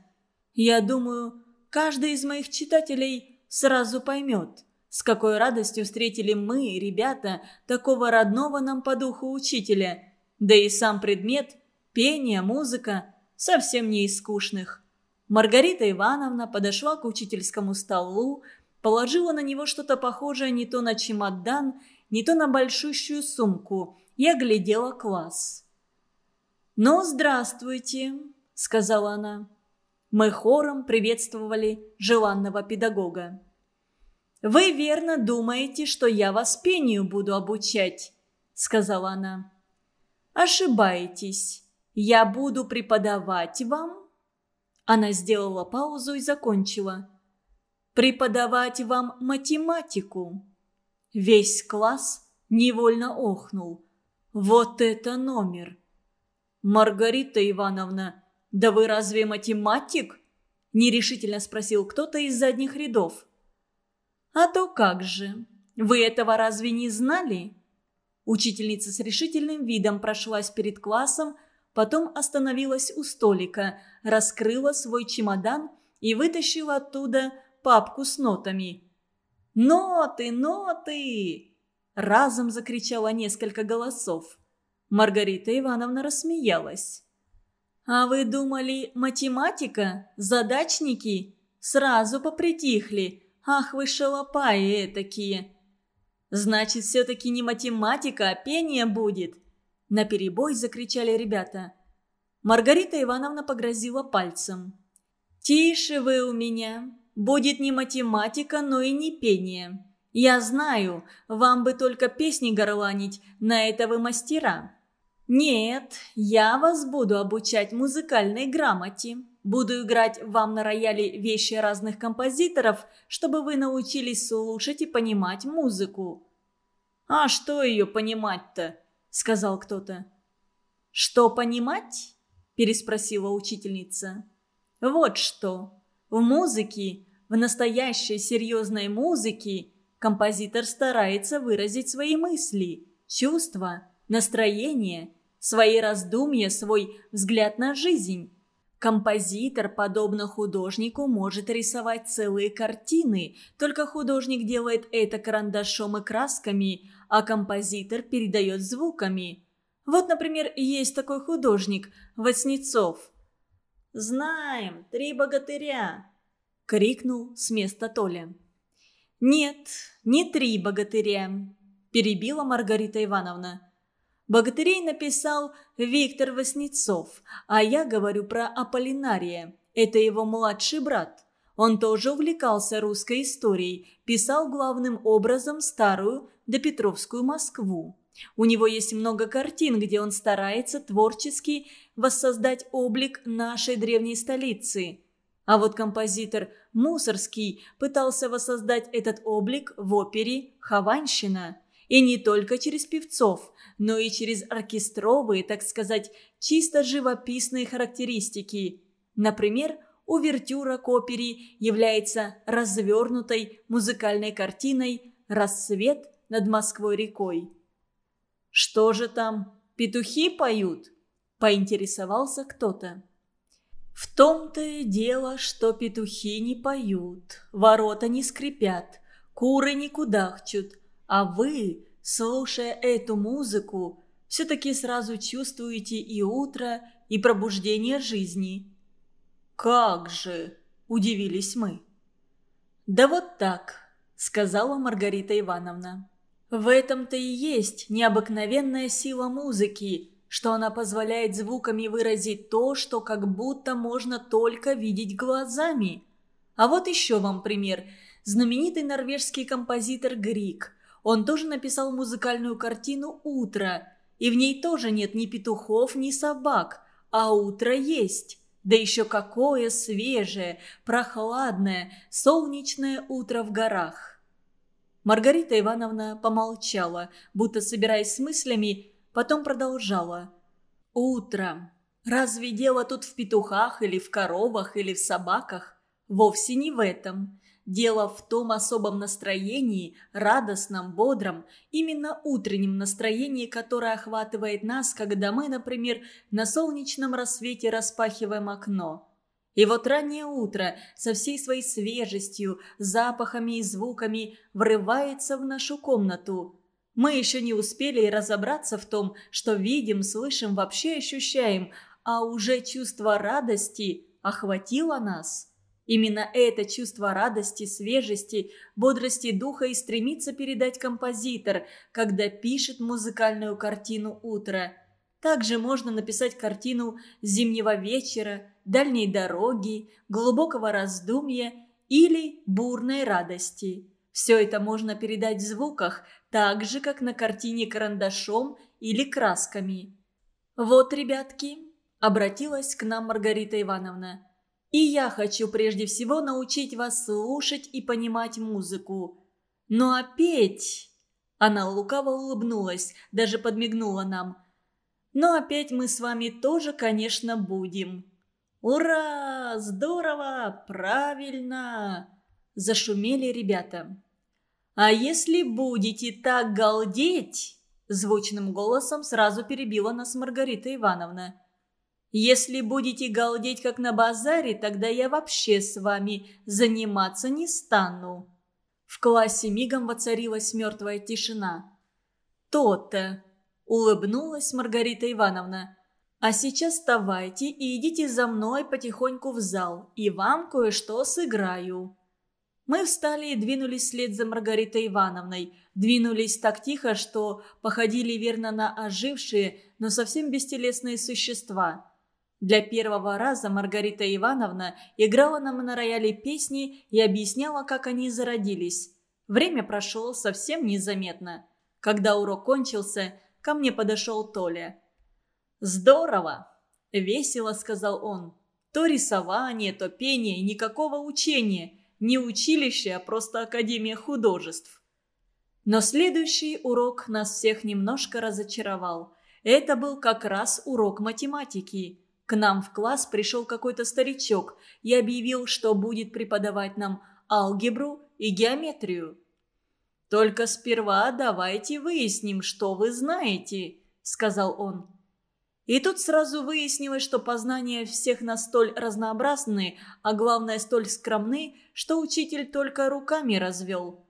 Я думаю, каждый из моих читателей сразу поймет, с какой радостью встретили мы, ребята, такого родного нам по духу учителя. Да и сам предмет – пение, музыка – совсем не из скучных. Маргарита Ивановна подошла к учительскому столу, положила на него что-то похожее не то на чемодан, не то на большущую сумку и оглядела класс. «Ну, здравствуйте», – сказала она. Мы хором приветствовали желанного педагога. «Вы верно думаете, что я вас пению буду обучать», — сказала она. «Ошибаетесь. Я буду преподавать вам...» Она сделала паузу и закончила. «Преподавать вам математику». Весь класс невольно охнул. «Вот это номер!» «Маргарита Ивановна, да вы разве математик?» Нерешительно спросил кто-то из задних рядов. «А то как же! Вы этого разве не знали?» Учительница с решительным видом прошлась перед классом, потом остановилась у столика, раскрыла свой чемодан и вытащила оттуда папку с нотами. «Ноты, ноты!» Разом закричало несколько голосов. Маргарита Ивановна рассмеялась. «А вы думали, математика? Задачники?» Сразу попритихли. Ах вы шалопаи такие. Значит, все-таки не математика, а пение будет. На перебой закричали ребята. Маргарита Ивановна погрозила пальцем. «Тише вы у меня. Будет не математика, но и не пение. Я знаю, вам бы только песни горланить, на это вы мастера. Нет, я вас буду обучать музыкальной грамоте». Буду играть вам на рояле вещи разных композиторов, чтобы вы научились слушать и понимать музыку». «А что ее понимать-то?» — сказал кто-то. «Что понимать?» — переспросила учительница. «Вот что. В музыке, в настоящей серьезной музыке, композитор старается выразить свои мысли, чувства, настроение, свои раздумья, свой взгляд на жизнь». Композитор, подобно художнику, может рисовать целые картины, только художник делает это карандашом и красками, а композитор передает звуками. Вот, например, есть такой художник – Васнецов. «Знаем, три богатыря!» – крикнул с места Толя. «Нет, не три богатыря», – перебила Маргарита Ивановна. Богатырей написал Виктор Васнецов, а я говорю про Аполлинария. Это его младший брат. Он тоже увлекался русской историей, писал главным образом старую допетровскую Москву. У него есть много картин, где он старается творчески воссоздать облик нашей древней столицы. А вот композитор Мусорский пытался воссоздать этот облик в опере «Хованщина». И не только через певцов, но и через оркестровые, так сказать, чисто живописные характеристики. Например, увертюра к опере является развернутой музыкальной картиной «Рассвет над Москвой-рекой». «Что же там, петухи поют?» – поинтересовался кто-то. В том-то и дело, что петухи не поют, ворота не скрипят, куры не кудахчут, а вы, слушая эту музыку, все-таки сразу чувствуете и утро, и пробуждение жизни. «Как же!» – удивились мы. «Да вот так», – сказала Маргарита Ивановна. «В этом-то и есть необыкновенная сила музыки, что она позволяет звуками выразить то, что как будто можно только видеть глазами. А вот еще вам пример. Знаменитый норвежский композитор Грик. Он тоже написал музыкальную картину «Утро», и в ней тоже нет ни петухов, ни собак, а утро есть. Да еще какое свежее, прохладное, солнечное утро в горах. Маргарита Ивановна помолчала, будто собираясь с мыслями, Потом продолжала. «Утро. Разве дело тут в петухах или в коровах или в собаках? Вовсе не в этом. Дело в том особом настроении, радостном, бодром, именно утреннем настроении, которое охватывает нас, когда мы, например, на солнечном рассвете распахиваем окно. И вот раннее утро со всей своей свежестью, запахами и звуками врывается в нашу комнату. Мы еще не успели разобраться в том, что видим, слышим, вообще ощущаем, а уже чувство радости охватило нас. Именно это чувство радости, свежести, бодрости духа и стремится передать композитор, когда пишет музыкальную картину «Утро». Также можно написать картину «Зимнего вечера», «Дальней дороги», «Глубокого раздумья» или «Бурной радости». Все это можно передать в звуках, так же, как на картине карандашом или красками. «Вот, ребятки», – обратилась к нам Маргарита Ивановна, – «и я хочу прежде всего научить вас слушать и понимать музыку. Ну а петь...» Она лукаво улыбнулась, даже подмигнула нам. «Но опять мы с вами тоже, конечно, будем». «Ура! Здорово! Правильно!» – зашумели ребята. «А если будете так галдеть?» Звучным голосом сразу перебила нас Маргарита Ивановна. «Если будете галдеть, как на базаре, тогда я вообще с вами заниматься не стану». В классе мигом воцарилась мертвая тишина. «То-то!» – улыбнулась Маргарита Ивановна. «А сейчас вставайте и идите за мной потихоньку в зал, и вам кое-что сыграю». Мы встали и двинулись вслед за Маргаритой Ивановной. Двинулись так тихо, что походили верно на ожившие, но совсем бестелесные существа. Для первого раза Маргарита Ивановна играла нам на рояле песни и объясняла, как они зародились. Время прошло совсем незаметно. Когда урок кончился, ко мне подошел Толя. «Здорово!» – весело сказал он. «То рисование, то пение, никакого учения – не училище, а просто Академия художеств. Но следующий урок нас всех немножко разочаровал. Это был как раз урок математики. К нам в класс пришел какой-то старичок и объявил, что будет преподавать нам алгебру и геометрию. «Только сперва давайте выясним, что вы знаете», — сказал он. И тут сразу выяснилось, что познания всех настоль разнообразны, а главное столь скромны, что учитель только руками развел.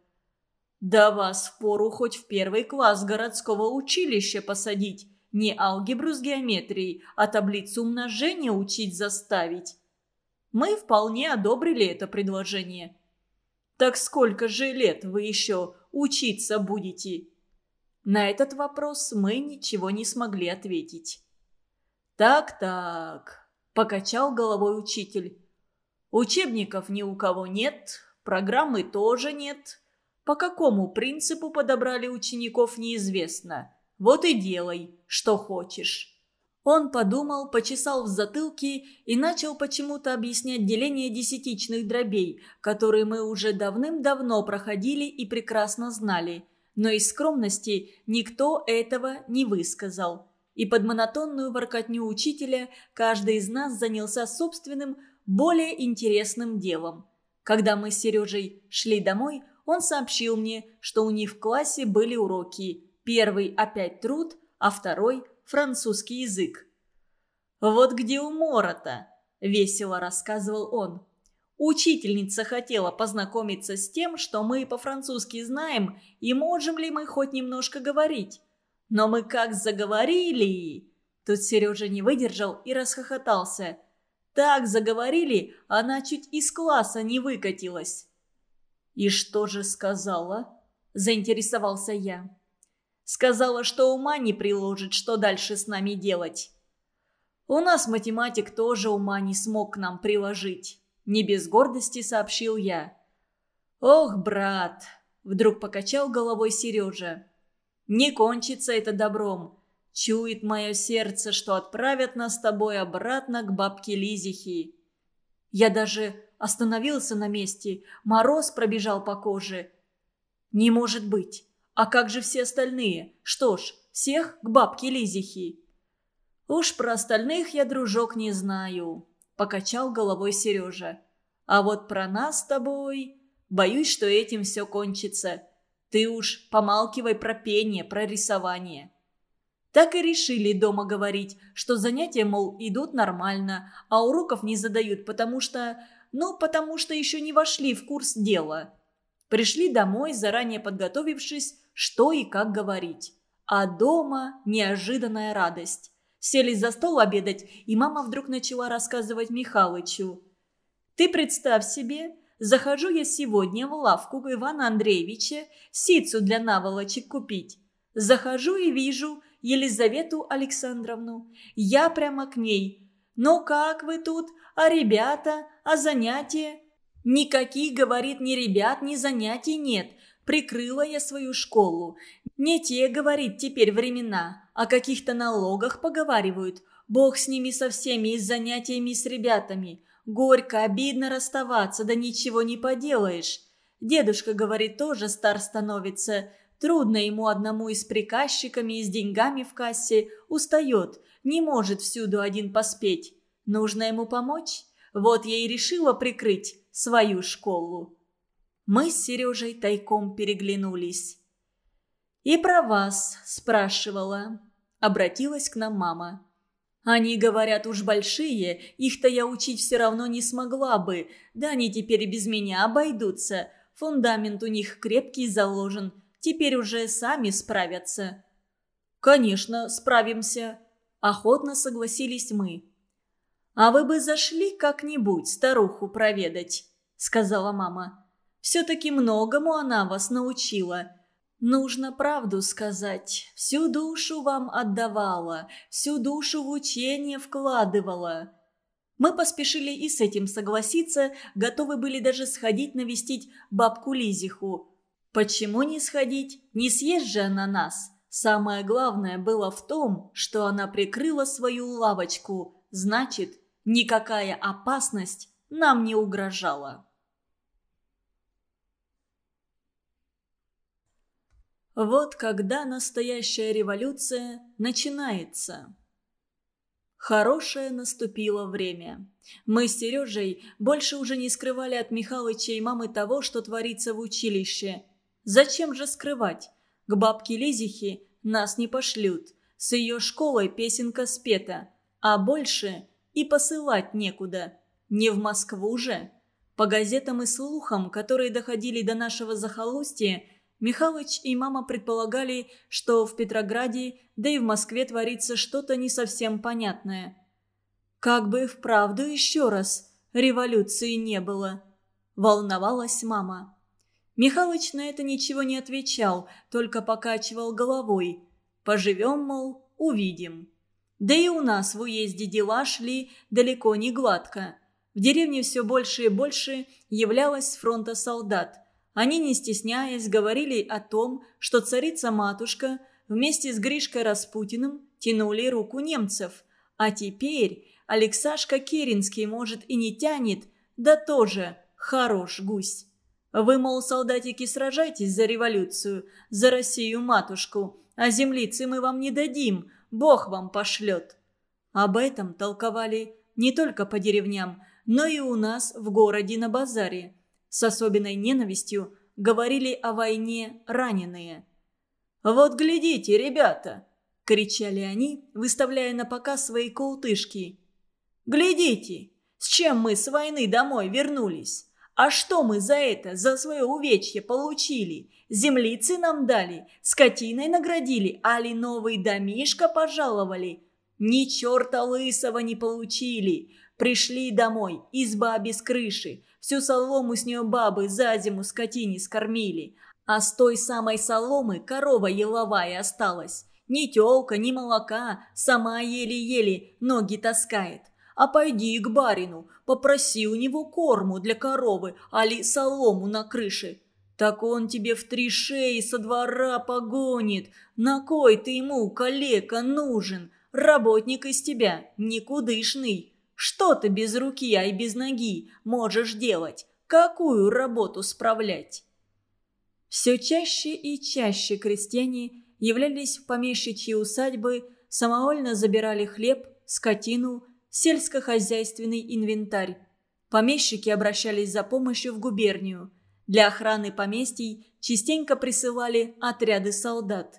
«Да вас впору хоть в первый класс городского училища посадить, не алгебру с геометрией, а таблицу умножения учить заставить». Мы вполне одобрили это предложение. Так сколько же лет вы еще учиться будете?» На этот вопрос мы ничего не смогли ответить. «Так-так», – покачал головой учитель. «Учебников ни у кого нет, программы тоже нет. По какому принципу подобрали учеников, неизвестно. Вот и делай, что хочешь». Он подумал, почесал в затылке и начал почему-то объяснять деление десятичных дробей, которые мы уже давным-давно проходили и прекрасно знали – но из скромности никто этого не высказал. И под монотонную воркотню учителя каждый из нас занялся собственным, более интересным делом. Когда мы с Сережей шли домой, он сообщил мне, что у них в классе были уроки. Первый опять труд, а второй – французский язык. «Вот где умора-то!» – весело рассказывал он. Учительница хотела познакомиться с тем, что мы по-французски знаем и можем ли мы хоть немножко говорить. Но мы как заговорили... Тут Сережа не выдержал и расхохотался. Так заговорили, она чуть из класса не выкатилась. «И что же сказала?» – заинтересовался я. «Сказала, что ума не приложит, что дальше с нами делать. У нас математик тоже ума не смог к нам приложить». Не без гордости сообщил я. «Ох, брат!» – вдруг покачал головой Сережа. «Не кончится это добром. Чует мое сердце, что отправят нас с тобой обратно к бабке Лизихи». Я даже остановился на месте, мороз пробежал по коже. «Не может быть! А как же все остальные? Что ж, всех к бабке Лизихи?» «Уж про остальных я, дружок, не знаю. – покачал головой Сережа. «А вот про нас с тобой... Боюсь, что этим все кончится. Ты уж помалкивай про пение, про рисование». Так и решили дома говорить, что занятия, мол, идут нормально, а уроков не задают, потому что... Ну, потому что еще не вошли в курс дела. Пришли домой, заранее подготовившись, что и как говорить. А дома неожиданная радость. Сели за стол обедать, и мама вдруг начала рассказывать Михалычу. «Ты представь себе, захожу я сегодня в лавку Ивана Андреевича сицу для наволочек купить. Захожу и вижу Елизавету Александровну. Я прямо к ней. «Ну как вы тут? А ребята? А занятия?» «Никаких, — говорит, — ни ребят, ни занятий нет. Прикрыла я свою школу. Не те, говорит, теперь времена. О каких-то налогах поговаривают. Бог с ними со всеми и с занятиями с ребятами. Горько, обидно расставаться, да ничего не поделаешь. Дедушка, говорит, тоже стар становится. Трудно ему одному и с приказчиками, и с деньгами в кассе. Устает, не может всюду один поспеть. Нужно ему помочь? Вот я и решила прикрыть свою школу. Мы с Сережей тайком переглянулись. «И про вас спрашивала», — обратилась к нам мама. «Они, говорят, уж большие, их-то я учить все равно не смогла бы, да они теперь без меня обойдутся. Фундамент у них крепкий заложен, теперь уже сами справятся». «Конечно, справимся», — охотно согласились мы. «А вы бы зашли как-нибудь старуху проведать», — сказала мама. Все-таки многому она вас научила. Нужно правду сказать. Всю душу вам отдавала, всю душу в учение вкладывала. Мы поспешили и с этим согласиться, готовы были даже сходить навестить бабку Лизиху. Почему не сходить? Не съест же она нас. Самое главное было в том, что она прикрыла свою лавочку. Значит, никакая опасность нам не угрожала. Вот когда настоящая революция начинается. Хорошее наступило время. Мы с Сережей больше уже не скрывали от Михалыча и мамы того, что творится в училище. Зачем же скрывать? К бабке Лизихе нас не пошлют. С ее школой песенка спета. А больше и посылать некуда. Не в Москву же. По газетам и слухам, которые доходили до нашего захолустья, Михалыч и мама предполагали, что в Петрограде, да и в Москве творится что-то не совсем понятное. Как бы вправду еще раз революции не было, волновалась мама. Михалыч на это ничего не отвечал, только покачивал головой. Поживем, мол, увидим. Да и у нас в уезде дела шли далеко не гладко. В деревне все больше и больше являлось с фронта солдат. Они, не стесняясь, говорили о том, что царица-матушка вместе с Гришкой Распутиным тянули руку немцев. А теперь Алексашка Керенский, может, и не тянет, да тоже хорош гусь. Вы, мол, солдатики, сражайтесь за революцию, за Россию-матушку, а землицы мы вам не дадим, Бог вам пошлет. Об этом толковали не только по деревням, но и у нас в городе на базаре. С особенной ненавистью говорили о войне раненые. «Вот глядите, ребята!» – кричали они, выставляя на показ свои колтышки. «Глядите, с чем мы с войны домой вернулись? А что мы за это, за свое увечье получили? Землицы нам дали, скотиной наградили, али новый домишко пожаловали? Ни черта лысого не получили. Пришли домой, изба без крыши. Всю солому с нее бабы за зиму скотине скормили. А с той самой соломы корова еловая осталась. Ни телка, ни молока, сама еле-еле ноги таскает а пойди к барину, попроси у него корму для коровы, али солому на крыше. Так он тебе в три шеи со двора погонит. На кой ты ему, калека, нужен? Работник из тебя, никудышный. Что ты без руки, а и без ноги можешь делать? Какую работу справлять? Все чаще и чаще крестьяне являлись в помещичьи усадьбы, самовольно забирали хлеб, скотину сельскохозяйственный инвентарь. Помещики обращались за помощью в губернию. Для охраны поместий частенько присылали отряды солдат.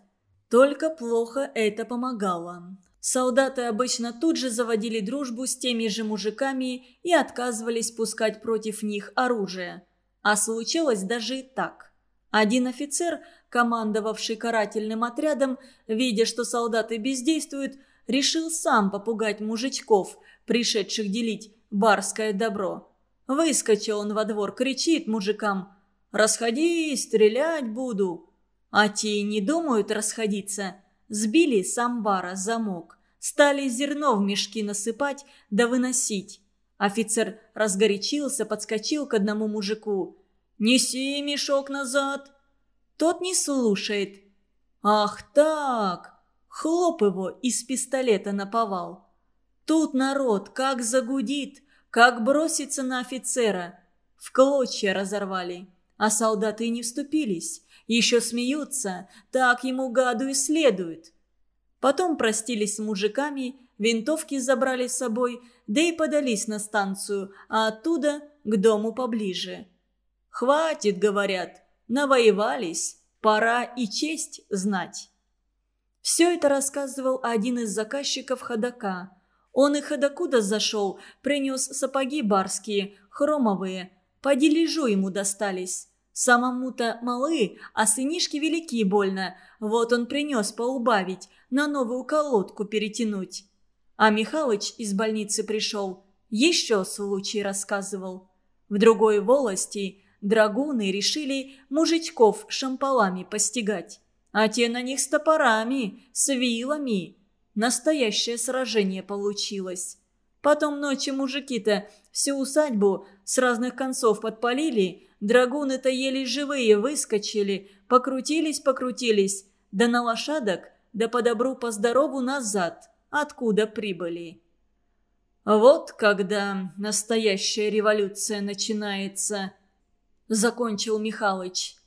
Только плохо это помогало. Солдаты обычно тут же заводили дружбу с теми же мужиками и отказывались пускать против них оружие. А случилось даже и так. Один офицер, командовавший карательным отрядом, видя, что солдаты бездействуют, решил сам попугать мужичков, пришедших делить барское добро. Выскочил он во двор, кричит мужикам «Расходись, стрелять буду!» А те не думают расходиться. Сбили с амбара замок. Стали зерно в мешки насыпать да выносить. Офицер разгорячился, подскочил к одному мужику. «Неси мешок назад!» Тот не слушает. «Ах так!» Хлоп его из пистолета наповал. Тут народ как загудит, как бросится на офицера. В клочья разорвали, а солдаты не вступились. Еще смеются, так ему гаду и следует. Потом простились с мужиками, винтовки забрали с собой, да и подались на станцию, а оттуда к дому поближе. «Хватит», — говорят, — «навоевались, пора и честь знать». Все это рассказывал один из заказчиков ходока. Он и ходокуда зашел, принес сапоги барские, хромовые. По дележу ему достались. Самому-то малы, а сынишки велики больно. Вот он принес поубавить, на новую колодку перетянуть. А Михалыч из больницы пришел, еще случай рассказывал. В другой волости драгуны решили мужичков шампалами постигать а те на них с топорами, с вилами. Настоящее сражение получилось. Потом ночью мужики-то всю усадьбу с разных концов подпалили, драгуны-то еле живые выскочили, покрутились-покрутились, да на лошадок, да по добру, по здорову назад, откуда прибыли. Вот когда настоящая революция начинается, закончил Михалыч.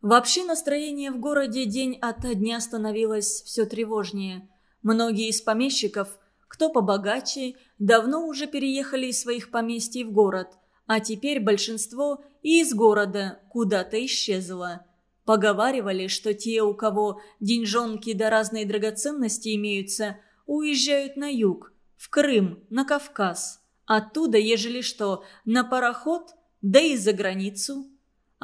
Вообще настроение в городе день ото дня становилось все тревожнее. Многие из помещиков, кто побогаче, давно уже переехали из своих поместий в город, а теперь большинство и из города куда-то исчезло. Поговаривали, что те, у кого деньжонки да разные драгоценности имеются, уезжают на юг, в Крым, на Кавказ. Оттуда, ежели что, на пароход, да и за границу –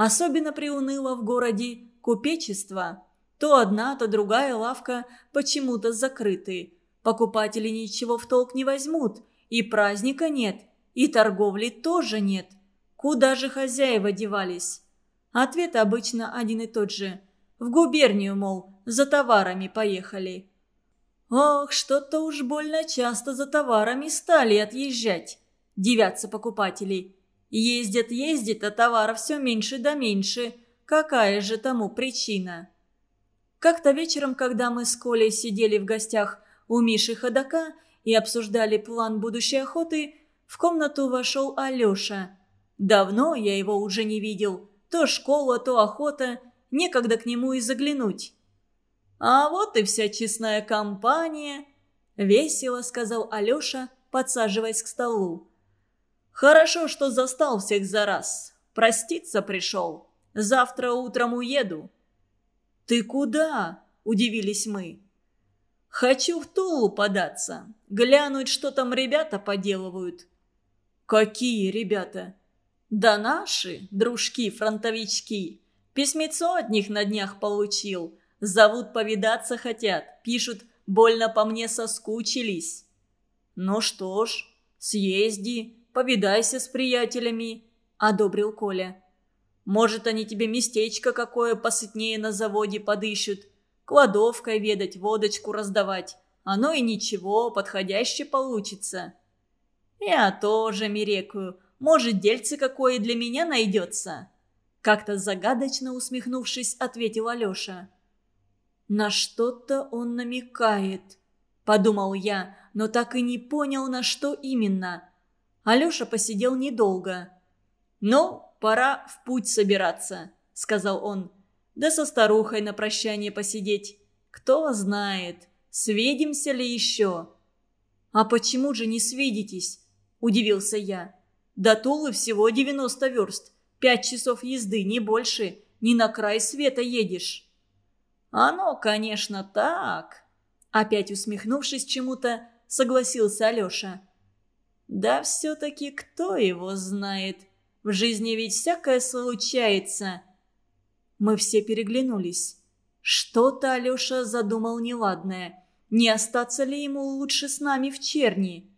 Особенно приуныло в городе купечество. То одна, то другая лавка почему-то закрыты. Покупатели ничего в толк не возьмут. И праздника нет, и торговли тоже нет. Куда же хозяева девались? Ответ обычно один и тот же. В губернию, мол, за товарами поехали. Ох, что-то уж больно часто за товарами стали отъезжать. Девятся покупатели. Ездят, ездят, а товара все меньше да меньше. Какая же тому причина? Как-то вечером, когда мы с Колей сидели в гостях у Миши Ходока и обсуждали план будущей охоты, в комнату вошел Алеша. Давно я его уже не видел. То школа, то охота. Некогда к нему и заглянуть. «А вот и вся честная компания», — весело сказал Алеша, подсаживаясь к столу. «Хорошо, что застал всех за раз. Проститься пришел. Завтра утром уеду». «Ты куда?» – удивились мы. «Хочу в Тулу податься, глянуть, что там ребята поделывают». «Какие ребята?» «Да наши, дружки-фронтовички. Письмецо от них на днях получил. Зовут повидаться хотят, пишут, больно по мне соскучились». «Ну что ж, съезди, повидайся с приятелями», – одобрил Коля. «Может, они тебе местечко какое посытнее на заводе подыщут, кладовкой ведать, водочку раздавать. Оно и ничего, подходяще получится». «Я тоже мирекую. Может, дельце какое для меня найдется?» Как-то загадочно усмехнувшись, ответил Алеша. «На что-то он намекает», – подумал я, но так и не понял, на что именно. Алеша посидел недолго. «Ну, пора в путь собираться», – сказал он. «Да со старухой на прощание посидеть. Кто знает, свидимся ли еще?» «А почему же не свидитесь?» – удивился я. «До Тулы всего 90 верст. Пять часов езды, не больше. Не на край света едешь». «Оно, конечно, так», – опять усмехнувшись чему-то, согласился Алеша. «Да все-таки кто его знает? В жизни ведь всякое случается». Мы все переглянулись. Что-то Алеша задумал неладное. Не остаться ли ему лучше с нами в черни?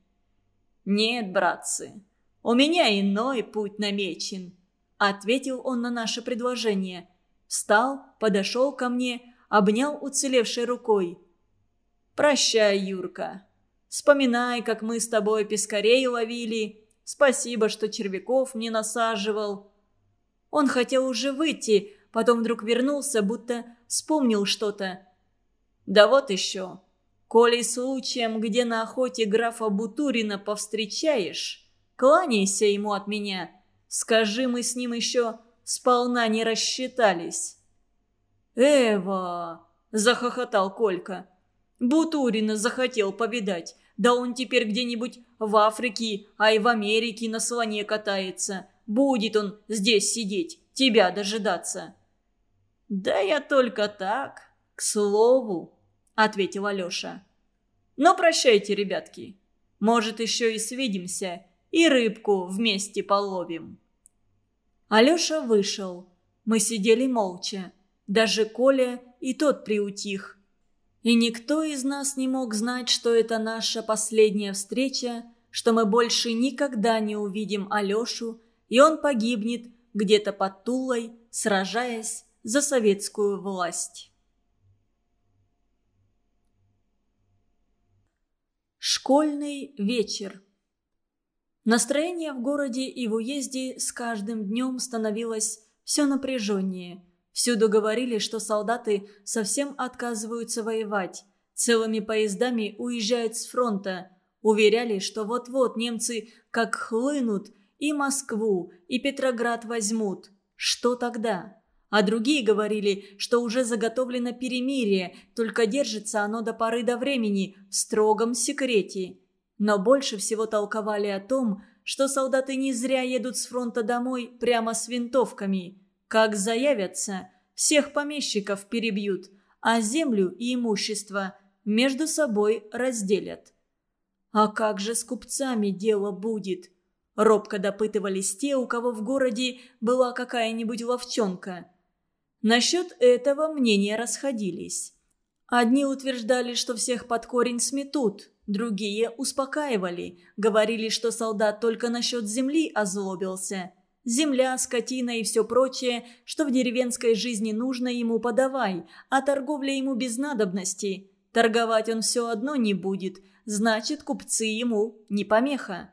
«Нет, братцы, у меня иной путь намечен», — ответил он на наше предложение. Встал, подошел ко мне, обнял уцелевшей рукой. «Прощай, Юрка. Вспоминай, как мы с тобой пескарей ловили. Спасибо, что червяков мне насаживал». Он хотел уже выйти, потом вдруг вернулся, будто вспомнил что-то. «Да вот еще. Коли случаем, где на охоте графа Бутурина повстречаешь, кланяйся ему от меня. Скажи, мы с ним еще сполна не рассчитались». «Эва!» – захохотал Колька. «Бутурина захотел повидать. Да он теперь где-нибудь в Африке, а и в Америке на слоне катается. Будет он здесь сидеть, тебя дожидаться». «Да я только так, к слову», — ответил Алеша. «Но прощайте, ребятки. Может, еще и свидимся, и рыбку вместе половим». Алеша вышел. Мы сидели молча. Даже Коля и тот приутих. И никто из нас не мог знать, что это наша последняя встреча, что мы больше никогда не увидим Алешу, и он погибнет где-то под Тулой, сражаясь за советскую власть. Школьный вечер. Настроение в городе и в уезде с каждым днем становилось все напряженнее. Всюду говорили, что солдаты совсем отказываются воевать. Целыми поездами уезжают с фронта. Уверяли, что вот-вот немцы как хлынут и Москву, и Петроград возьмут. Что тогда? А другие говорили, что уже заготовлено перемирие, только держится оно до поры до времени, в строгом секрете. Но больше всего толковали о том, что солдаты не зря едут с фронта домой прямо с винтовками. Как заявятся, всех помещиков перебьют, а землю и имущество между собой разделят. «А как же с купцами дело будет?» Робко допытывались те, у кого в городе была какая-нибудь ловчонка. Насчет этого мнения расходились. Одни утверждали, что всех под корень сметут, другие успокаивали, говорили, что солдат только насчет земли озлобился. Земля, скотина и все прочее, что в деревенской жизни нужно ему подавай, а торговля ему без надобности. Торговать он все одно не будет, значит, купцы ему не помеха.